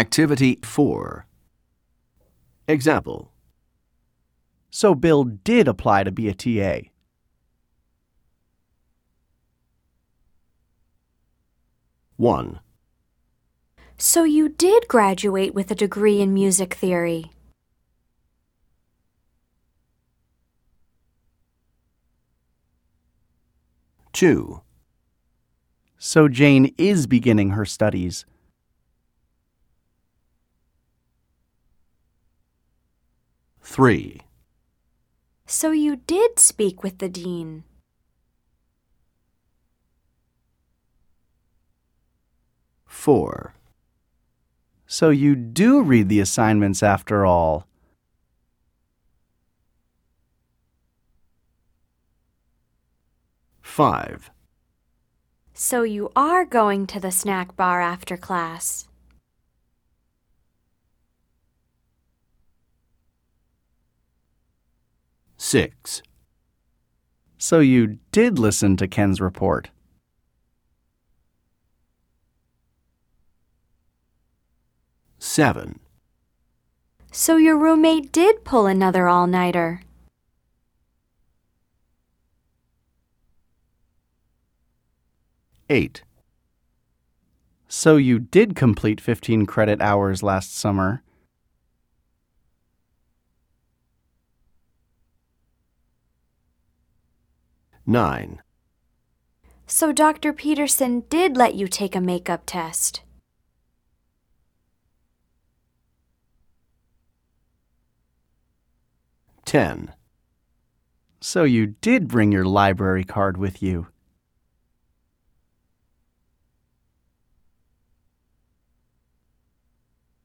Activity 4. Example So Bill did apply to be a TA. One, So you did graduate with a degree in music theory. two, So Jane is beginning her studies. Three, So you did speak with the dean. four, So you do read the assignments after all. five, So you are going to the snack bar after class. Six, So you did listen to Ken's report. seven, So your roommate did pull another all nighter. eight, So you did complete 15 credit hours last summer. Nine, So Dr. Peterson did let you take a makeup test. ten, So you did bring your library card with you.